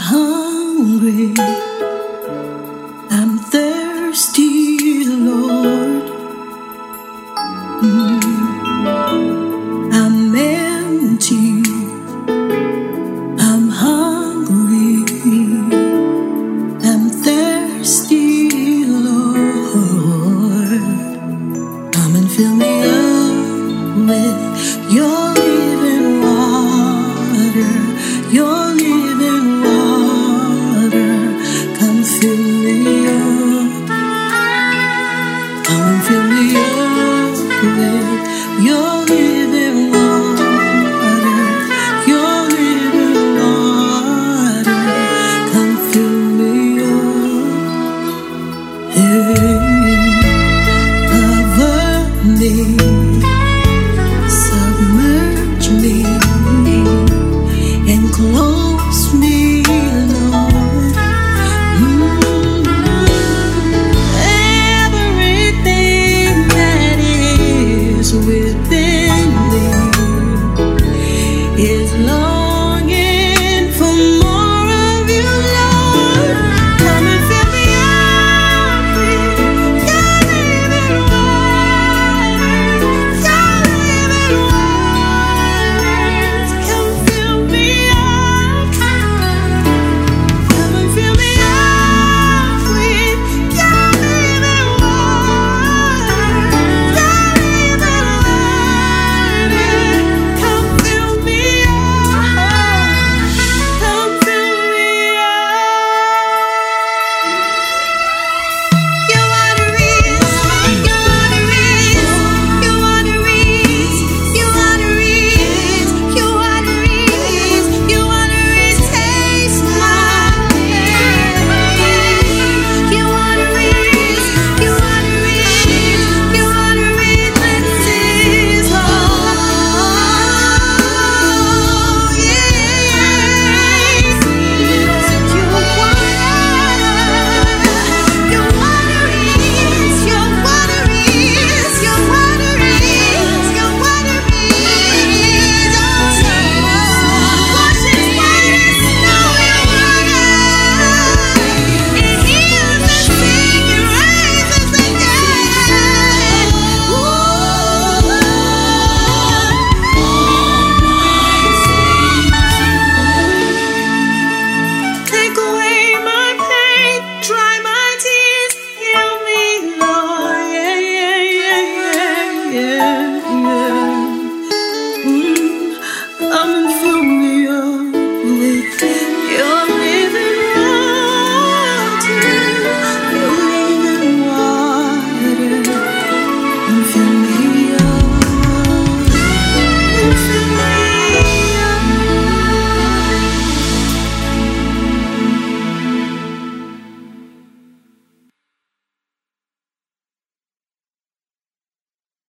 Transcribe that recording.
hungry, I'm thirsty, Lord. Mm. I'm empty, I'm hungry, I'm thirsty, Lord. Come and fill me up with your living water. Your